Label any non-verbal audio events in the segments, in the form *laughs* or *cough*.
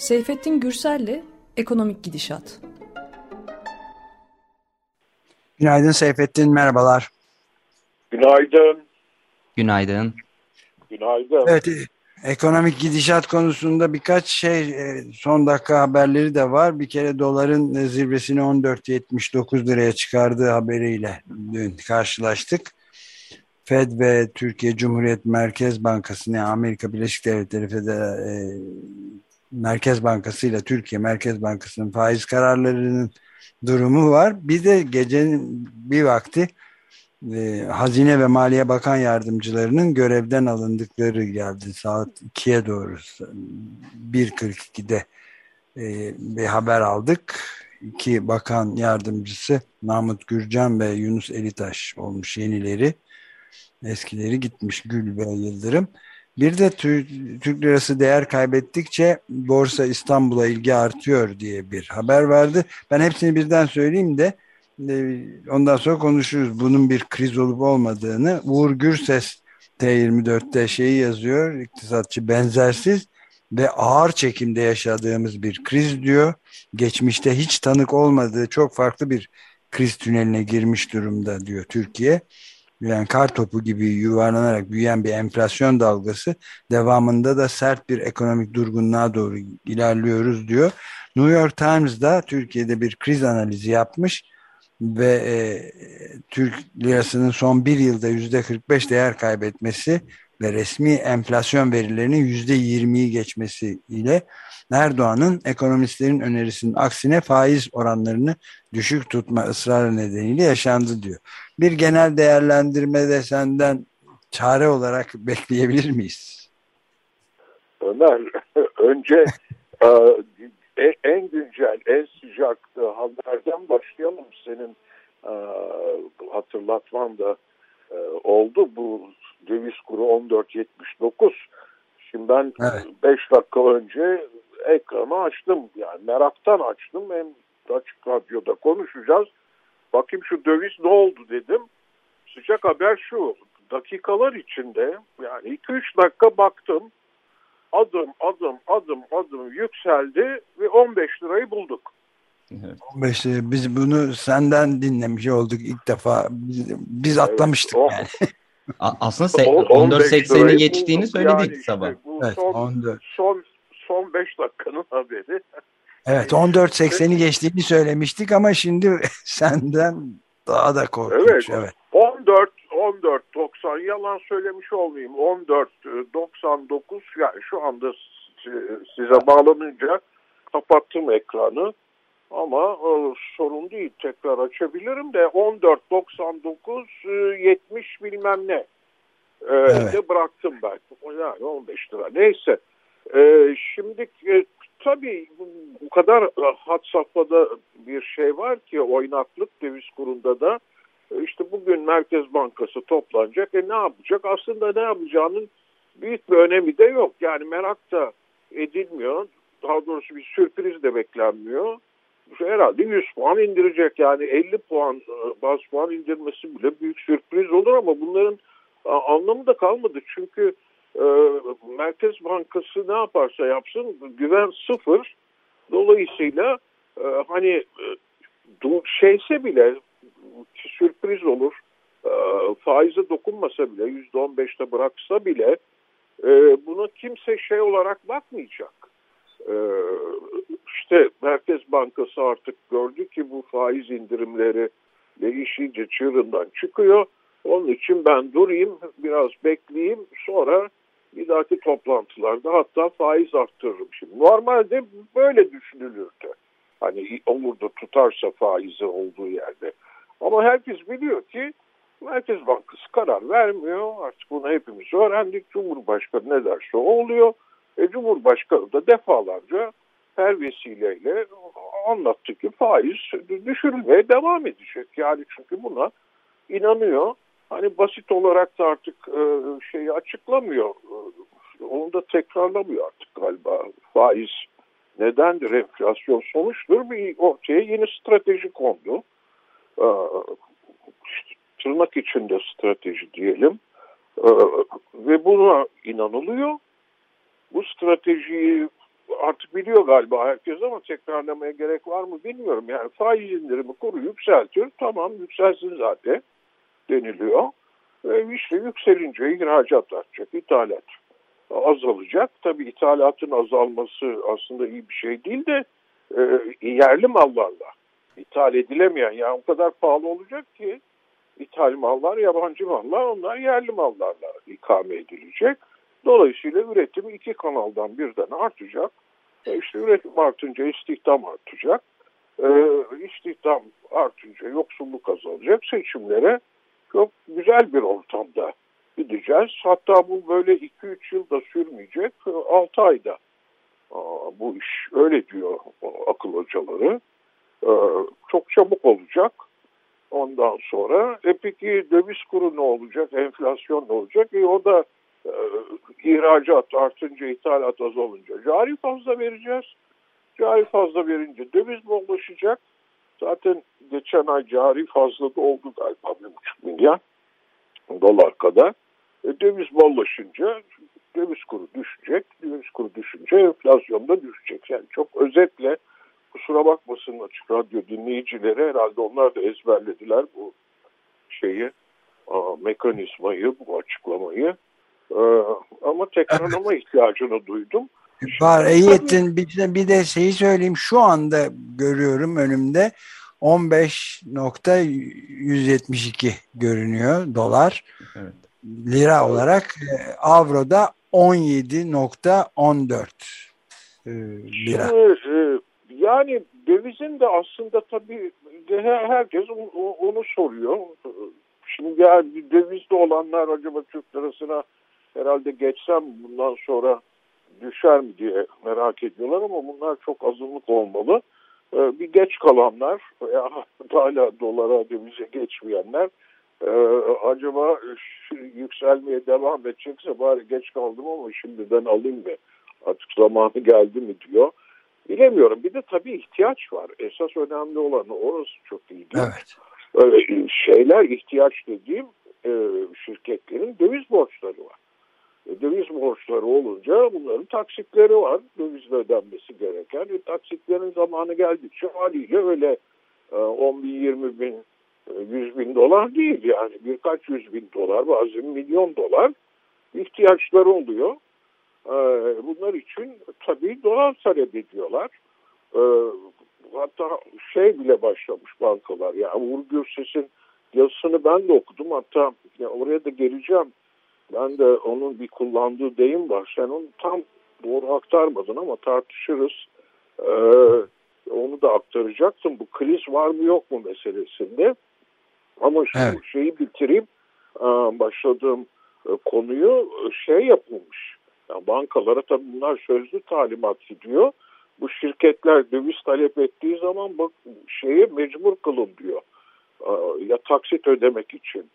Seyfettin Gürsel'le Ekonomik Gidişat. Günaydın Seyfettin, merhabalar. Günaydın. Günaydın. Günaydın. Evet, ekonomik gidişat konusunda birkaç şey, e, son dakika haberleri de var. Bir kere doların zirvesini 14.79 liraya çıkardığı haberiyle dün karşılaştık. Fed ve Türkiye Cumhuriyet Merkez Bankası, yani Amerika Birleşik Devletleri e, Merkez Bankası ile Türkiye Merkez Bankası'nın faiz kararlarının durumu var. Bir de gecenin bir vakti e, Hazine ve Maliye Bakan Yardımcılarının görevden alındıkları geldi saat 2'ye doğru 1.42'de e, bir haber aldık. İki bakan yardımcısı Namıt Gürcan ve Yunus Elitaş olmuş yenileri. Eskileri gitmiş Gül ve Yıldırım. Bir de Türk lirası değer kaybettikçe Borsa İstanbul'a ilgi artıyor diye bir haber vardı. Ben hepsini birden söyleyeyim de e, ondan sonra konuşuruz bunun bir kriz olup olmadığını. Uğur Gürses T24'te şeyi yazıyor iktisatçı benzersiz ve ağır çekimde yaşadığımız bir kriz diyor. Geçmişte hiç tanık olmadığı çok farklı bir kriz tüneline girmiş durumda diyor Türkiye yani kar topu gibi yuvarlanarak büyüyen bir enflasyon dalgası devamında da sert bir ekonomik durgunluğa doğru ilerliyoruz diyor. New York Times da Türkiye'de bir kriz analizi yapmış ve e, Türk lirasının son bir yılda yüzde 45 değer kaybetmesi ve resmi enflasyon verilerinin yüzde 20'yi geçmesi ile Erdoğan'ın ekonomistlerin önerisinin aksine faiz oranlarını düşük tutma ısrarı nedeniyle yaşandı diyor. Bir genel değerlendirme de senden çare olarak *laughs* bekleyebilir miyiz? Ömer, *laughs* önce e, en güncel, en sıcak haberden başlayalım. Senin e, hatırlatman da e, oldu. Bu döviz kuru 14.79. Şimdi ben 5 evet. dakika önce ekranı açtım. Yani meraktan açtım. Hem açık radyoda konuşacağız. Bakayım şu döviz ne oldu dedim. Sıcak haber şu. Dakikalar içinde yani 2-3 dakika baktım. Adım adım adım adım yükseldi ve 15 lirayı bulduk. Evet. 15 lira. Biz bunu senden dinlemiş olduk ilk defa. Biz, biz evet, atlamıştık o, yani. *laughs* Aslında 14.80'i geçtiğini söyledik yani sabah. Işte bu evet, son, 14. son son 5 dakikanın haberi. Evet 14.80'i geçtiğini söylemiştik ama şimdi *laughs* senden daha da korkunç. Evet. evet. 14 14 90 yalan söylemiş olmayayım. 14 99 yani şu anda size bağlanınca kapattım ekranı. Ama e, sorun değil tekrar açabilirim de 14 99 70 bilmem ne. E, evet. de bıraktım ben. Yani 15 lira. Neyse. E, şimdi e, tabii bu kadar e, hat safhada bir şey var ki oynaklık döviz kurunda da e, işte bugün Merkez Bankası toplanacak. E ne yapacak? Aslında ne yapacağının büyük bir önemi de yok. Yani merak da edilmiyor. Daha doğrusu bir sürpriz de beklenmiyor. Herhalde 100 puan indirecek. Yani 50 puan e, baz puan indirmesi bile büyük sürpriz olur ama bunların anlamı da kalmadı. Çünkü e, Merkez Bankası ne yaparsa yapsın güven sıfır. Dolayısıyla e, hani e, şeyse bile sürpriz olur. E, faize dokunmasa bile yüzde on beşte bıraksa bile e, buna kimse şey olarak bakmayacak. E, işte Merkez Bankası artık gördü ki bu faiz indirimleri ve iş iyice çığırından çıkıyor. Onun için ben durayım, biraz bekleyeyim, sonra bir dahaki toplantılarda hatta faiz arttırırım şimdi. Normalde böyle düşünülürdü. Hani olur da tutarsa faizi olduğu yerde. Ama herkes biliyor ki Merkez Bankası karar vermiyor. Artık bunu hepimiz öğrendik. Cumhurbaşkanı ne derse o oluyor. E, Cumhurbaşkanı da defalarca her vesileyle anlattı ki faiz düşürülmeye devam edecek. Yani çünkü buna inanıyor hani basit olarak da artık e, şeyi açıklamıyor. Onu da tekrarlamıyor artık galiba. Faiz nedendir? Enflasyon sonuçtur. Bir ortaya yeni strateji kondu. E, işte, tırnak içinde strateji diyelim. E, ve buna inanılıyor. Bu stratejiyi artık biliyor galiba herkes ama tekrarlamaya gerek var mı bilmiyorum. Yani faiz indirimi kuru yükseltiyor. Tamam yükselsin zaten deniliyor. Ve işte yükselince ihracat artacak, ithalat azalacak. Tabii ithalatın azalması aslında iyi bir şey değil de e, yerli mallarla ithal edilemeyen yani o kadar pahalı olacak ki ithal mallar, yabancı mallar onlar yerli mallarla ikame edilecek. Dolayısıyla üretim iki kanaldan birden artacak. E işte üretim artınca istihdam artacak. E, istihdam artınca yoksulluk azalacak. Seçimlere çok güzel bir ortamda gideceğiz. Hatta bu böyle 2-3 yılda sürmeyecek. 6 ayda bu iş öyle diyor akıl hocaları. E, çok çabuk olacak. Ondan sonra e peki döviz kuru ne olacak? Enflasyon ne olacak? E o da e, ihracat artınca ithalat azalınca cari fazla vereceğiz. Cari fazla verince döviz bollaşacak. Zaten geçen ay cari fazla da oldu galiba bir buçuk milyar dolar kadar. E, döviz bollaşınca döviz kuru düşecek. Döviz kuru düşünce enflasyon da düşecek. Yani çok özetle kusura bakmasın açık radyo dinleyicileri herhalde onlar da ezberlediler bu şeyi mekanizmayı, bu açıklamayı. Ee, ama tekrarlama *laughs* ihtiyacını duydum. Var iyi ettin. Bir, bir de şeyi söyleyeyim. Şu anda görüyorum önümde 15.172 görünüyor dolar. Evet. Lira olarak e, avroda 17.14 e, lira. Şimdi, yani dövizin de aslında tabii herkes onu soruyor. Şimdi yani dövizde olanlar acaba Türk lirasına herhalde geçsem bundan sonra düşer mi diye merak ediyorlar ama bunlar çok azınlık olmalı. Ee, bir geç kalanlar veya *laughs* hala dolara dövize geçmeyenler e, acaba yükselmeye devam edecekse bari geç kaldım ama şimdiden alayım mı artık zamanı geldi mi diyor. Bilemiyorum. Bir de tabii ihtiyaç var. Esas önemli olan orası çok iyi. Evet. Öyle şeyler ihtiyaç dediğim e, şirketlerin döviz borçları var. E, döviz borçları olunca bunların taksitleri var. Dövizle ödenmesi gereken. E, taksitlerin zamanı geldikçe haliyle öyle e, 10 bin, 20 bin, 100 e, bin dolar değil. Yani birkaç yüz bin dolar, bazen milyon dolar ihtiyaçları oluyor. E, bunlar için tabii dolar talep ediyorlar. Hatta şey bile başlamış bankalar. Ya yani Uğur Gürses'in yazısını ben de okudum. Hatta ya oraya da geleceğim ben de onun bir kullandığı deyim var. Sen onu tam doğru aktarmadın ama tartışırız. Ee, onu da aktaracaktım. Bu kriz var mı yok mu meselesinde. Ama şu evet. şeyi bitireyim. Ee, başladığım e, konuyu e, şey yapılmış. Yani bankalara tabii bunlar sözlü talimat gidiyor. Bu şirketler döviz talep ettiği zaman bak şeye mecbur kılın diyor. Ee, ya taksit ödemek için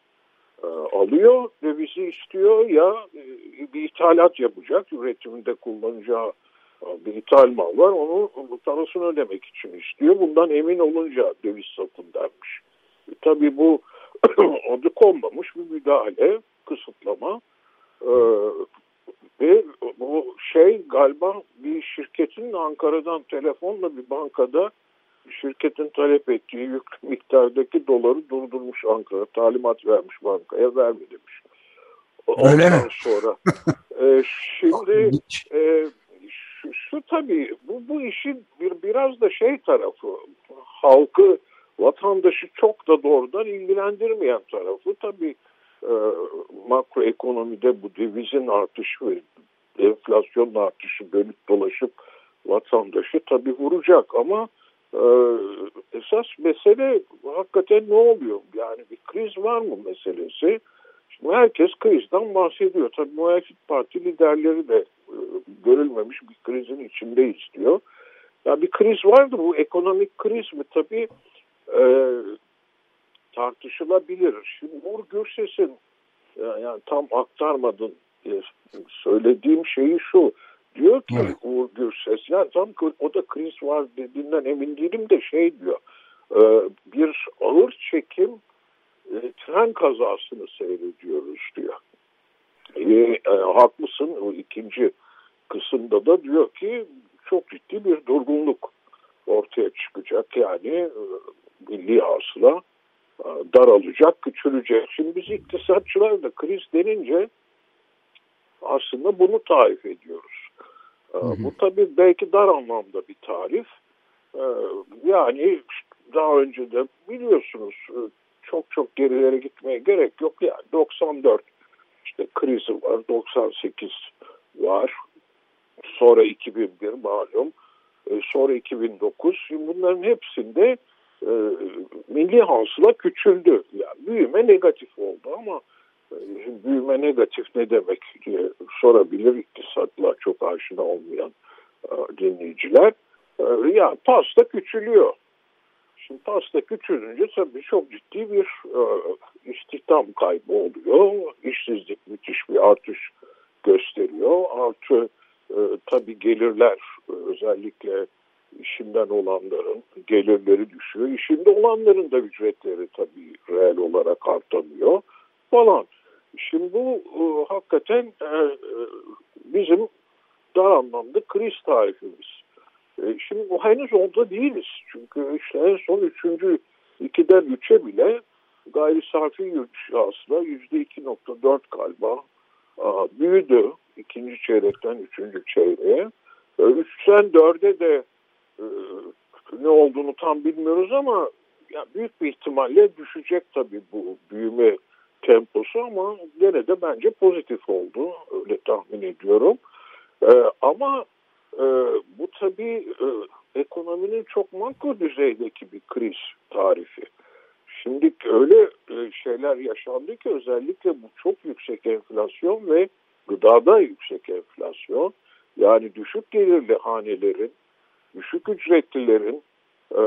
e, alıyor, dövizi istiyor ya e, bir ithalat yapacak, üretiminde kullanacağı e, bir ithal mal var, onu parasını ödemek için istiyor. Bundan emin olunca döviz satın dermiş. E, tabii bu *clears throat* adı konmamış bir müdahale, kısıtlama ve bu şey galiba bir şirketin Ankara'dan telefonla bir bankada şirketin talep ettiği yük miktardaki doları durdurmuş Ankara. Talimat vermiş bankaya verme demiş. Ondan Öyle mi? sonra *laughs* e, şimdi e, şu, şu tabii bu, bu işin bir biraz da şey tarafı halkı vatandaşı çok da doğrudan ilgilendirmeyen tarafı tabii e, makroekonomide bu devizin artışı ve enflasyonun artışı dönüp dolaşıp vatandaşı tabii vuracak ama ee, esas mesele hakikaten ne oluyor? Yani bir kriz var mı meselesi? Şimdi herkes krizden bahsediyor. Tabii muhalefet parti liderleri de e, görülmemiş bir krizin içindeyiz diyor. Ya bir kriz vardı bu ekonomik kriz mi? Tabii e, tartışılabilir. Şimdi Uğur Gürses'in yani tam aktarmadın söylediğim şeyi şu. Diyor ki evet. Uğur Gürses, yani tam o da kriz var dediğinden emin değilim de şey diyor, e, bir ağır çekim e, tren kazasını seyrediyoruz diyor. E, e, haklısın o ikinci kısımda da diyor ki çok ciddi bir durgunluk ortaya çıkacak. Yani e, milli hasıla e, daralacak, küçülecek. Şimdi biz iktisatçılar da kriz denince aslında bunu tarif ediyoruz. Hı hı. Bu tabii belki dar anlamda bir tarif. Yani daha önce de biliyorsunuz çok çok gerilere gitmeye gerek yok. Yani 94 işte krizi var, 98 var, sonra 2001 malum, e, sonra 2009. Şimdi bunların hepsinde e, milli hasıla küçüldü. Yani büyüme negatif oldu ama e, büyüme negatif ne demek diye sorabilir iktisatla çok aşina olmayan e, dinleyiciler. E, yani pasta küçülüyor. Şimdi pasta küçülünce tabii çok ciddi bir e, istihdam kaybı oluyor. İşsizlik müthiş bir artış gösteriyor. Artı tabii gelirler özellikle işinden olanların gelirleri düşüyor. İşinde olanların da ücretleri tabii reel olarak artamıyor falan. Şimdi bu e, hakikaten e, e bizim dar anlamda kriz tarifimiz. E, şimdi bu henüz orada değiliz. Çünkü işte en son üçüncü, ikiden üçe bile gayri safi yurt aslında yüzde iki nokta dört galiba büyüdü. ikinci çeyrekten üçüncü çeyreğe. E, üçten dörde de e, ne olduğunu tam bilmiyoruz ama ya büyük bir ihtimalle düşecek tabii bu büyüme temposu ama gene de bence pozitif oldu. Öyle tahmin ediyorum. Ee, ama e, bu tabii e, ekonominin çok makro düzeydeki bir kriz tarifi. Şimdi öyle e, şeyler yaşandı ki özellikle bu çok yüksek enflasyon ve gıdada yüksek enflasyon yani düşük gelirli hanelerin, düşük ücretlilerin e,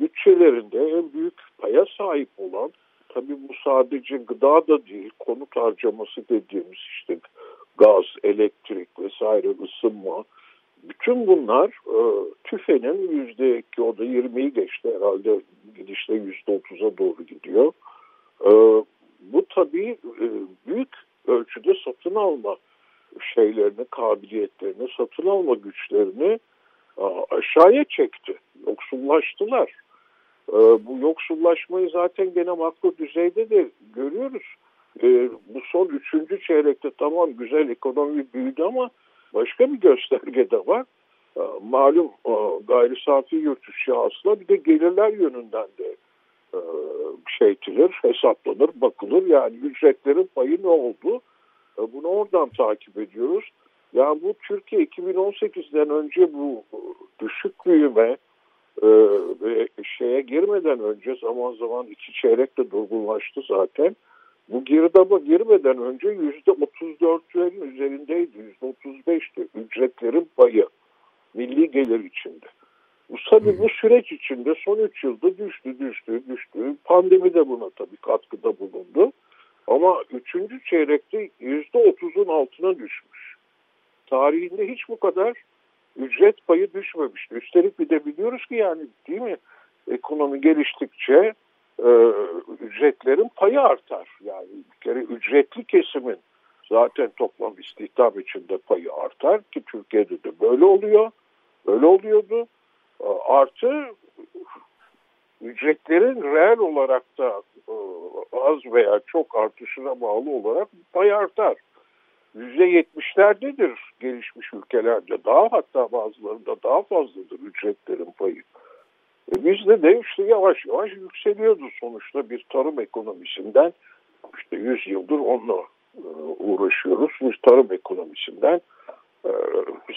bütçelerinde en büyük paya sahip olan tabii bu sadece gıda da değil konut harcaması dediğimiz işte gaz, elektrik vesaire ısınma bütün bunlar e, tüfenin yüzde ki o da 20'yi geçti herhalde gidişle yüzde 30'a doğru gidiyor. E, bu tabii e, büyük ölçüde satın alma şeylerini, kabiliyetlerini, satın alma güçlerini aşağıya çekti. Yoksullaştılar. E, bu yoksullaşmayı zaten gene makro düzeyde de görüyoruz. E, bu son üçüncü çeyrekte tamam güzel ekonomi büyüdü ama başka bir gösterge de var. Ee, malum e, gayri safi yurt dışı asla bir de gelirler yönünden de e, şeytilir, hesaplanır, bakılır. Yani ücretlerin payı ne oldu? E, bunu oradan takip ediyoruz. Yani bu Türkiye 2018'den önce bu düşük büyüme ve şeye girmeden önce zaman zaman iki çeyrek de durgunlaştı zaten. Bu girdaba girmeden önce yüzde 34'lerin üzerindeydi. Yüzde 35'ti ücretlerin payı milli gelir içinde. Bu tabii bu süreç içinde son 3 yılda düştü, düştü, düştü. Pandemi de buna tabii katkıda bulundu. Ama 3. çeyrekte %30'un altına düşmüş. Tarihinde hiç bu kadar ücret payı düşmemişti. Üstelik bir de biliyoruz ki yani değil mi ekonomi geliştikçe e, ücretlerin payı artar. Yani bir kere ücretli kesimin zaten toplam istihdam içinde payı artar ki Türkiye'de de böyle oluyor. Böyle oluyordu. E, artı ücretlerin reel olarak da e, az veya çok artışına bağlı olarak pay artar. %70'lerdedir gelişmiş ülkelerde. Daha hatta bazılarında daha fazladır ücretlerin payı. E bizde de işte yavaş yavaş yükseliyordu sonuçta bir tarım ekonomisinden işte 100 yıldır onunla e, uğraşıyoruz. Bir tarım ekonomisinden e,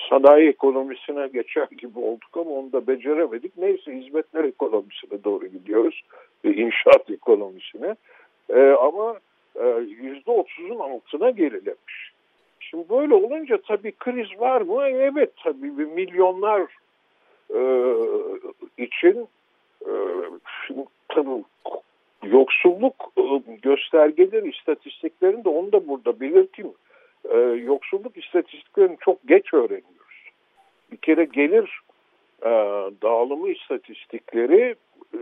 sanayi ekonomisine geçer gibi olduk ama onu da beceremedik. Neyse hizmetler ekonomisine doğru gidiyoruz. inşaat ekonomisine. E, ama yüzde otuzun altına gerilemiş. Şimdi böyle olunca tabii kriz var mı? Evet tabii milyonlar e, için e, tabii yoksulluk e, göstergeleri istatistiklerinde onu da burada belirteyim. E, yoksulluk istatistiklerini çok geç öğreniyoruz. Bir kere gelir e, dağılımı istatistikleri e,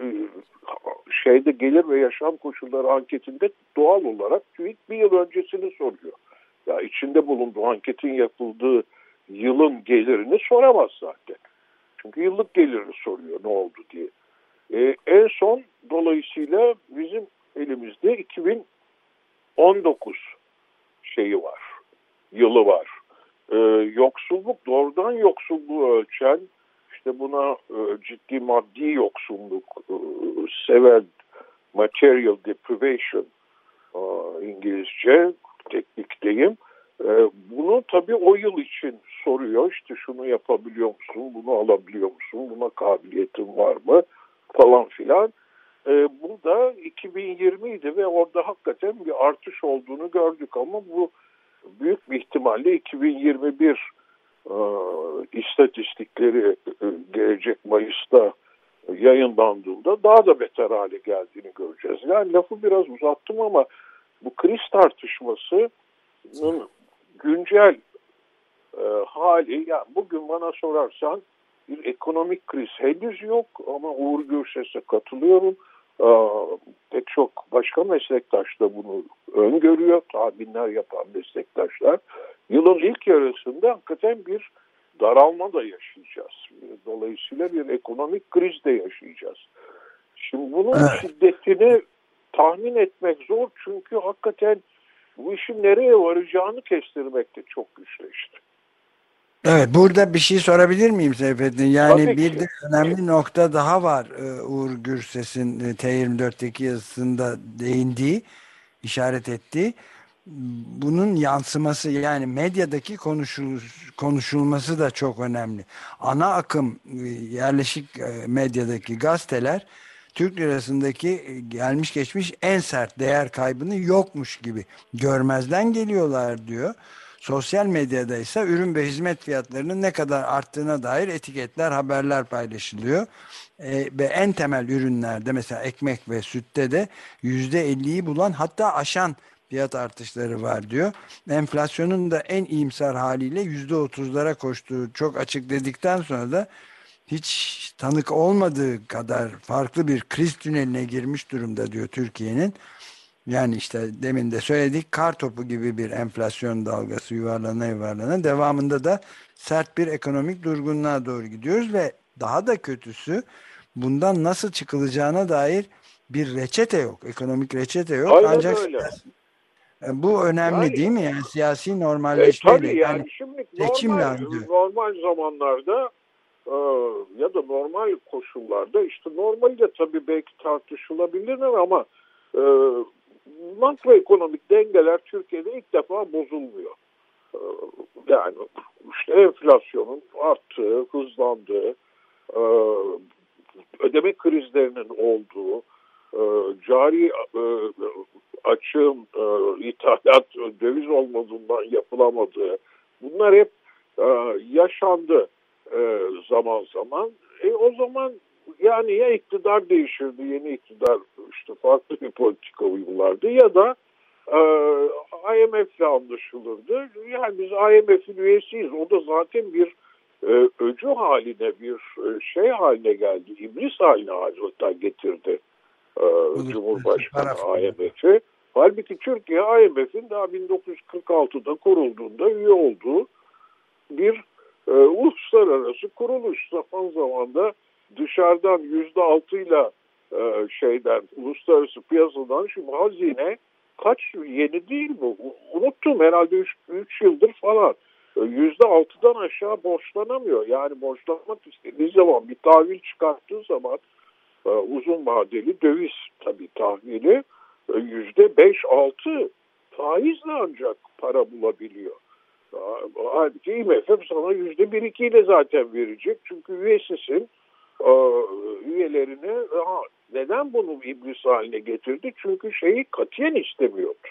şeyde gelir ve yaşam koşulları anketinde doğal olarak TÜİK bir yıl öncesini soruyor. Ya içinde bulunduğu anketin yapıldığı yılın gelirini soramaz zaten. Çünkü yıllık gelirini soruyor ne oldu diye. E, en son dolayısıyla bizim elimizde 2019 şeyi var, yılı var. E, yoksulluk, doğrudan yoksulluğu ölçen, işte buna e, ciddi maddi yoksulluk, e, seven material deprivation e, İngilizce teknik deyim. E, bunu tabii o yıl için soruyor. İşte şunu yapabiliyor musun, bunu alabiliyor musun, buna kabiliyetin var mı falan filan. E, bu da 2020 idi ve orada hakikaten bir artış olduğunu gördük ama bu büyük bir ihtimalle 2021 e, istatistikleri e, gelecek Mayıs'ta yayınlandığında daha da beter hale geldiğini göreceğiz. Yani lafı biraz uzattım ama bu kriz tartışmasının güncel e, hali, yani bugün bana sorarsan bir ekonomik kriz henüz yok ama Uğur Gürses'e katılıyorum. E, pek çok başka meslektaş da bunu öngörüyor, tahminler yapan meslektaşlar. Yılın ilk yarısında hakikaten bir daralma da yaşayacağız. Dolayısıyla bir ekonomik kriz de yaşayacağız. Şimdi bunun evet. şiddetini tahmin etmek zor çünkü hakikaten bu işin nereye varacağını kestirmek de çok güçleşti. Evet burada bir şey sorabilir miyim Seyfettin? Yani Tabii bir de önemli nokta daha var e, Uğur Gürses'in e, T24'teki yazısında değindiği, işaret ettiği. Bunun yansıması yani medyadaki konuşul, konuşulması da çok önemli. Ana akım e, yerleşik medyadaki gazeteler Türk lirasındaki gelmiş geçmiş en sert değer kaybını yokmuş gibi görmezden geliyorlar diyor. Sosyal medyada ise ürün ve hizmet fiyatlarının ne kadar arttığına dair etiketler, haberler paylaşılıyor. E, ve en temel ürünlerde mesela ekmek ve sütte de %50'yi bulan hatta aşan fiyat artışları var diyor. Enflasyonun da en iyimser haliyle %30'lara koştuğu çok açık dedikten sonra da hiç tanık olmadığı kadar farklı bir kriz tüneline girmiş durumda diyor Türkiye'nin. Yani işte demin de söyledik kar topu gibi bir enflasyon dalgası yuvarlana yuvarlana devamında da sert bir ekonomik durgunluğa doğru gidiyoruz ve daha da kötüsü bundan nasıl çıkılacağına dair bir reçete yok. Ekonomik reçete yok. Aynen Ancak öyle. E, bu önemli yani, değil mi? Yani siyasi normalleşmeyle. E, tabii yani, yani şimdi normal, normal zamanlarda ya da normal koşullarda işte normali de tabii belki tartışılabilir ama e, makroekonomik dengeler Türkiye'de ilk defa bozulmuyor. Ee, yani işte enflasyonun arttığı, hızlandığı, e, ödeme krizlerinin olduğu, e, cari e, açığın ithalat *laughs* döviz olmadığından yapılamadığı bunlar hep yaşandı zaman zaman. E, o zaman yani ya iktidar değişirdi, yeni iktidar işte farklı bir politika uygulardı ya da e, IMF'le anlaşılırdı. Yani biz IMF'in üyesiyiz. O da zaten bir e, öcü haline, bir e, şey haline geldi. iblis haline hatta getirdi e, Cumhurbaşkanı IMF'i. Halbuki Türkiye IMF'in daha 1946'da kurulduğunda üye olduğu bir e, uluslararası kuruluş. Zaman zaman da dışarıdan yüzde altıyla e, şeyden uluslararası piyasadan şu hazine kaç yeni değil bu unuttum herhalde 3 yıldır falan e, yüzde altıdan aşağı borçlanamıyor yani borçlanmak istediği zaman bir tahvil çıkarttığı zaman e, uzun vadeli döviz tabi tahvili e, yüzde beş altı faizle ancak para bulabiliyor. Halbuki IMF sana yüzde bir iki ile zaten verecek çünkü üyesisin üyelerini neden bunu iblis haline getirdi? Çünkü şeyi katiyen istemiyordu.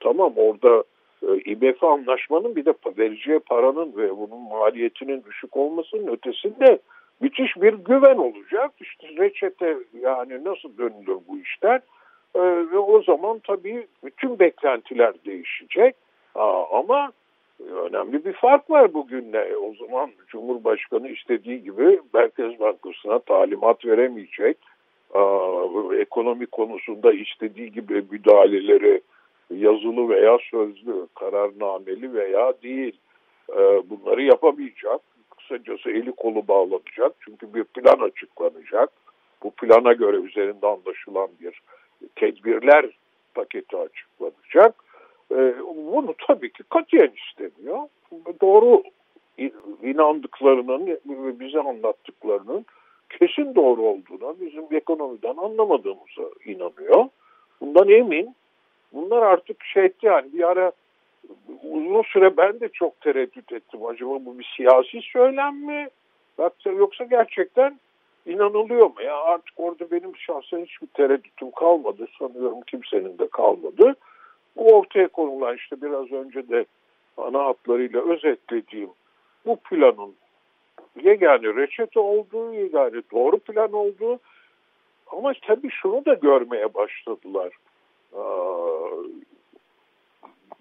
Tamam orada e, IMF anlaşmanın bir de vereceği paranın ve bunun maliyetinin düşük olmasının ötesinde müthiş bir güven olacak. İşte reçete yani nasıl dönülür bu işler? E, ve o zaman tabii bütün beklentiler değişecek. Aa, ama önemli bir fark var bugünle. O zaman Cumhurbaşkanı istediği gibi Merkez Bankası'na talimat veremeyecek. Ekonomi konusunda istediği gibi müdahaleleri yazılı veya sözlü, kararnameli veya değil e, bunları yapamayacak. Kısacası eli kolu bağlanacak. Çünkü bir plan açıklanacak. Bu plana göre üzerinde anlaşılan bir tedbirler paketi açıklanacak. E, bunu tabii ki katiyen istemiyor. Doğru inandıklarının bize anlattıklarının kesin doğru olduğuna bizim ekonomiden anlamadığımıza inanıyor. Bundan emin. Bunlar artık şey yani bir ara uzun süre ben de çok tereddüt ettim. Acaba bu bir siyasi söylem mi? Yoksa gerçekten inanılıyor mu? Ya artık orada benim şahsen hiçbir tereddütüm kalmadı. Sanıyorum kimsenin de kalmadı. Bu ortaya konulan işte biraz önce de ana hatlarıyla özetlediğim bu planın yegane reçete olduğu, yegane doğru plan olduğu ama tabii şunu da görmeye başladılar. Aa,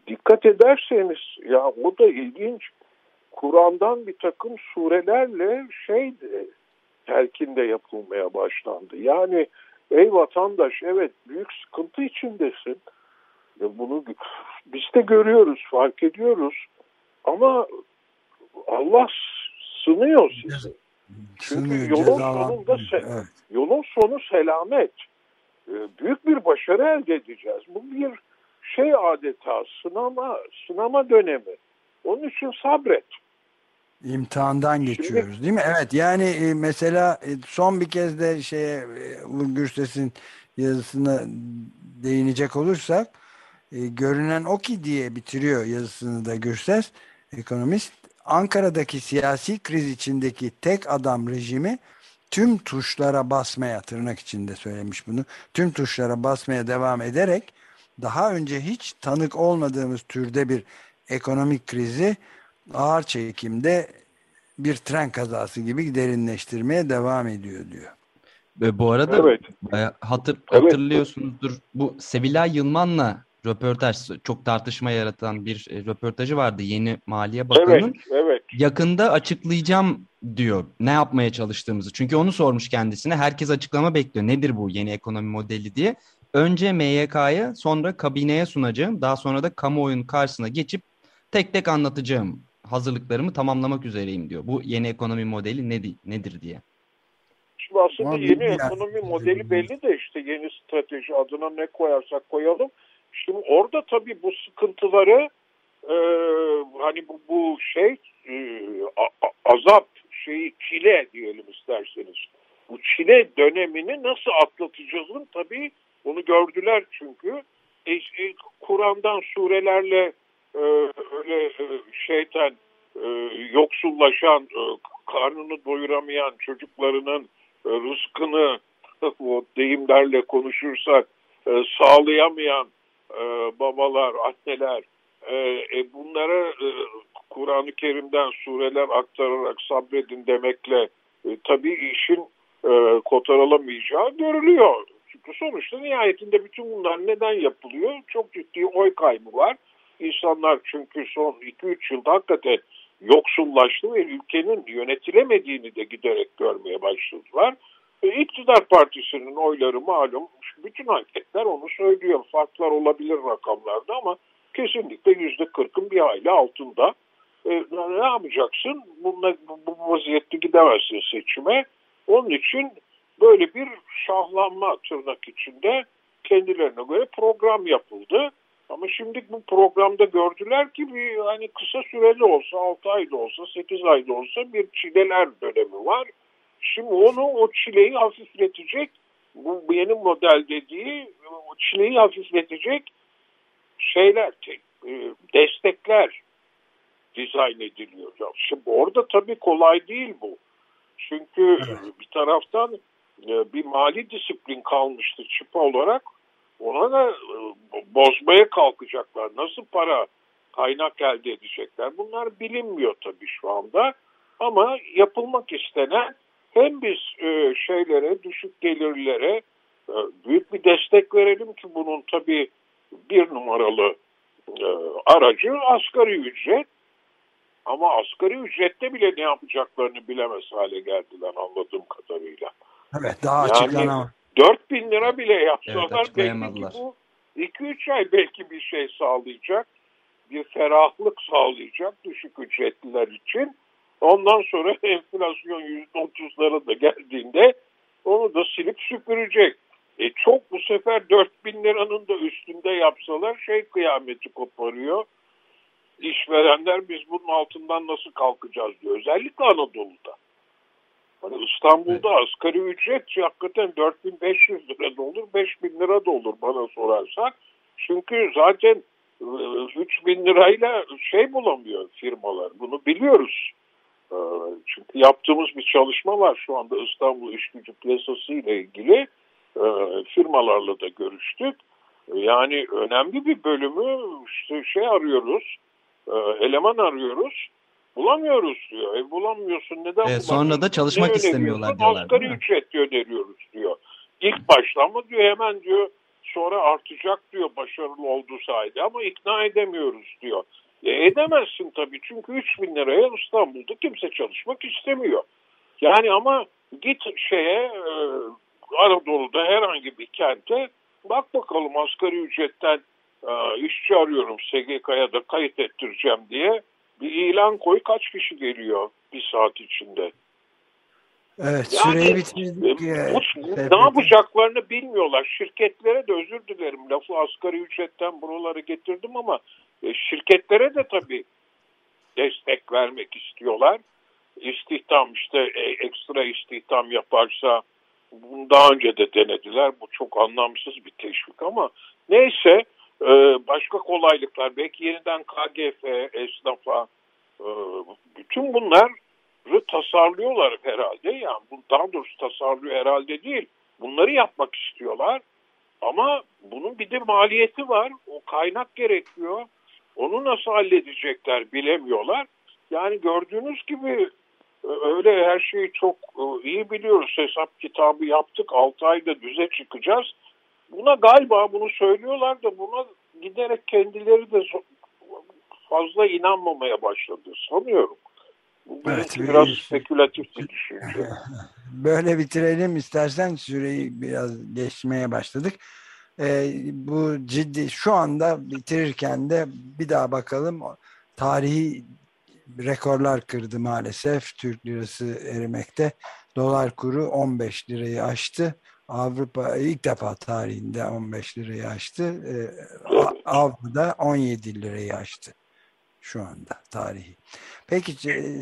dikkat ederseniz ya o da ilginç. Kur'an'dan bir takım surelerle şey de, telkinde yapılmaya başlandı. Yani ey vatandaş evet büyük sıkıntı içindesin. Bunu biz de görüyoruz, fark ediyoruz. Ama Allah sınıyor sizi. Çünkü yolun sonunda evet. yolun sonu selamet. Ee, büyük bir başarı elde edeceğiz. Bu bir şey adeta sınama, sınama dönemi. Onun için sabret. İmtihandan geçiyoruz Şimdi, değil mi? Evet yani e, mesela e, son bir kez de şeye Uğur Gürses'in yazısına değinecek olursak e, görünen o ki diye bitiriyor yazısını da Gürses ekonomist. Ankara'daki siyasi kriz içindeki tek adam rejimi tüm tuşlara basmaya tırnak içinde söylemiş bunu. Tüm tuşlara basmaya devam ederek daha önce hiç tanık olmadığımız türde bir ekonomik krizi ağır çekimde bir tren kazası gibi derinleştirmeye devam ediyor diyor. Ve bu arada evet. hatır, hatırlıyorsunuzdur bu Sevilay Yılman'la röportaj çok tartışma yaratan bir e, röportajı vardı yeni Maliye Bakanı'nın. Evet, evet. Yakında açıklayacağım diyor ne yapmaya çalıştığımızı. Çünkü onu sormuş kendisine. Herkes açıklama bekliyor. Nedir bu yeni ekonomi modeli diye. Önce MYK'ya sonra kabineye sunacağım. Daha sonra da kamuoyunun karşısına geçip tek tek anlatacağım. Hazırlıklarımı tamamlamak üzereyim diyor. Bu yeni ekonomi modeli nedir, nedir diye. Şimdi aslında yeni ekonomi modeli belli de işte yeni strateji adına ne koyarsak koyalım. Şimdi orada tabii bu sıkıntıları e, hani bu, bu şey e, azap şeyi çile diyelim isterseniz. Bu çile dönemini nasıl atlatacağızın tabii onu gördüler çünkü. E, e, Kur'an'dan surelerle e, öyle e, şeyten e, yoksullaşan, e, karnını doyuramayan çocuklarının e, rızkını *laughs* o deyimlerle konuşursak e, sağlayamayan e, babalar, anneler e, e, bunlara e, Kur'an-ı Kerim'den sureler aktararak sabredin demekle e, tabii işin e, kotarılamayacağı görülüyor. Çünkü sonuçta nihayetinde bütün bunlar neden yapılıyor? Çok ciddi oy kaybı var. İnsanlar çünkü son 2-3 yılda hakikaten yoksullaştı ve ülkenin yönetilemediğini de giderek görmeye başladılar. E, İktidar Partisi'nin oyları malum. Bütün anketler onu söylüyor. Farklar olabilir rakamlarda ama kesinlikle yüzde kırkın bir aile altında. E, ne yapacaksın? Bununla, bu, bu vaziyette gidemezsin seçime. Onun için böyle bir şahlanma tırnak içinde kendilerine göre program yapıldı. Ama şimdi bu programda gördüler ki bir hani kısa süreli olsa 6 ayda olsa 8 ayda olsa bir çileler dönemi var. Şimdi onu o çileyi hafifletecek bu yeni model dediği o çileyi hafifletecek şeyler e, destekler dizayn ediliyor. Şimdi orada tabii kolay değil bu. Çünkü evet. bir taraftan e, bir mali disiplin kalmıştı çıpa olarak ona da e, bozmaya kalkacaklar. Nasıl para kaynak elde edecekler? Bunlar bilinmiyor tabii şu anda. Ama yapılmak istenen hem biz e, şeylere, düşük gelirlere e, büyük bir destek verelim ki bunun tabii bir numaralı e, aracı asgari ücret. Ama asgari ücrette bile ne yapacaklarını bilemez hale geldiler anladığım kadarıyla. Evet daha açıklanamaz. 4 bin lira bile yapsalar evet, belki bu 2-3 ay belki bir şey sağlayacak. bir ferahlık sağlayacak düşük ücretliler için. Ondan sonra *laughs* enflasyon %30'lara da geldiğinde onu da silip süpürecek. E çok bu sefer 4000 liranın da üstünde yapsalar şey kıyameti koparıyor. İşverenler biz bunun altından nasıl kalkacağız diyor. Özellikle Anadolu'da. Hani İstanbul'da evet. asgari ücret hakikaten 4500 lira da olur, 5000 lira da olur bana sorarsak. Çünkü zaten 3000 e, lirayla şey bulamıyor firmalar. Bunu biliyoruz. E, çünkü yaptığımız bir çalışma var şu anda İstanbul İş Gücü Piyasası ile ilgili e, firmalarla da görüştük. Yani önemli bir bölümü işte şey arıyoruz, eleman arıyoruz Bulamıyoruz diyor. E bulamıyorsun neden e, Sonra da çalışmak ne istemiyorlar diyorlar. Asgari ücret öneriyoruz diyor. İlk başta ama diyor hemen diyor sonra artacak diyor başarılı olduğu sayede ama ikna edemiyoruz diyor. E edemezsin tabii çünkü 3 bin liraya İstanbul'da kimse çalışmak istemiyor. Yani ama git şeye e, Anadolu'da herhangi bir kente bak bakalım asgari ücretten e, işçi arıyorum SGK'ya da kayıt ettireceğim diye bir ilan koy kaç kişi geliyor bir saat içinde. Evet yani, süreyi bitirdik. E, bu, ne yapacaklarını bilmiyorlar. Şirketlere de özür dilerim lafı asgari ücretten buraları getirdim ama e, şirketlere de tabii destek vermek istiyorlar. İstihdam işte e, ekstra istihdam yaparsa bunu daha önce de denediler. Bu çok anlamsız bir teşvik ama neyse ee, başka kolaylıklar, belki yeniden KGF, esnafa, e, bütün bunları tasarlıyorlar herhalde. Yani bu daha doğrusu tasarlıyor herhalde değil. Bunları yapmak istiyorlar. Ama bunun bir de maliyeti var. O kaynak gerekiyor. Onu nasıl halledecekler bilemiyorlar. Yani gördüğünüz gibi e, öyle her şeyi çok e, iyi biliyoruz. Hesap kitabı yaptık. 6 ayda düze çıkacağız. Buna galiba bunu söylüyorlar da buna giderek kendileri de fazla inanmamaya başladı sanıyorum. Bu evet, biraz spekülatif bir düşünce. *laughs* Böyle bitirelim istersen süreyi biraz geçmeye başladık. Ee, bu ciddi şu anda bitirirken de bir daha bakalım tarihi rekorlar kırdı maalesef. Türk lirası erimekte. Dolar kuru 15 lirayı aştı. Avrupa ilk defa tarihinde 15 lirayı aştı. E, Avrupa'da 17 lirayı aştı şu anda tarihi. Peki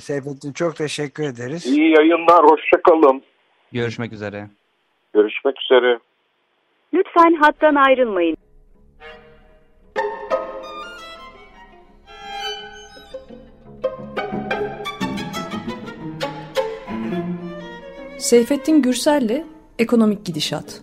Seyfettin çok teşekkür ederiz. İyi yayınlar, hoşçakalın. Görüşmek üzere. Görüşmek üzere. Lütfen hattan ayrılmayın. Seyfettin Gürsel'le Ekonomik Gidişat